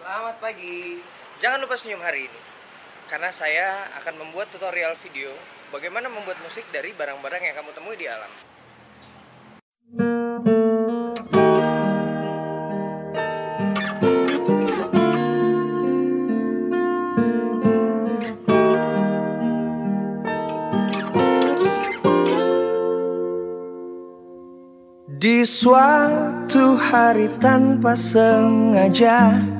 Selamat pagi. Jangan lupa senyum hari ini. Karena saya akan membuat tutorial video bagaimana membuat musik dari barang-barang yang kamu temui di alam. Di suatu hari tanpa sengaja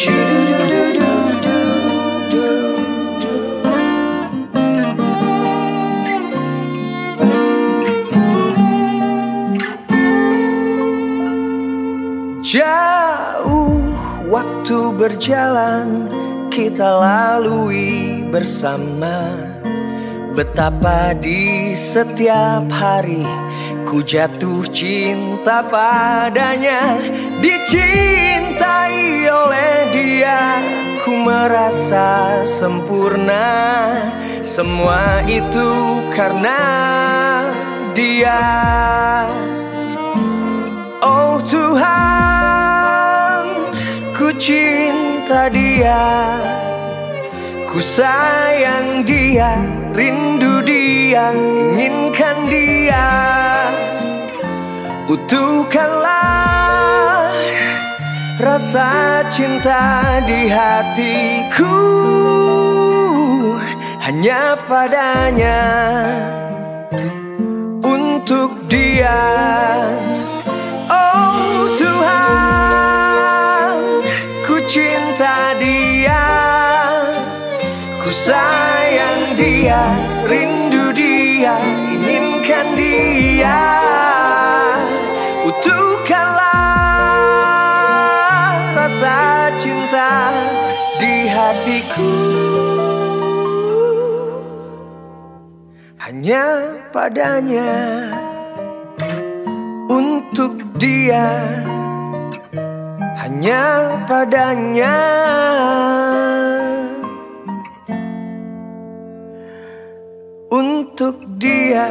Jauh waktu berjalan kita lalui bersama. Betapa di setiap hari ku jatuh cinta padanya. Dicintai merasa sempurna. Semua itu karena dia. Oh Tuhan, ku cinta dia, ku sayang dia, rindu dia, inginkan dia. Utuhkanlah rasa cinta di hatiku hanya padanya untuk dia. Oh Tuhan, ku cinta dia, ku sayang dia, rindu dia, inginkan dia. Rasa cinta di hatiku. Hanya padanya untuk dia. Hanya padanya. Untuk dia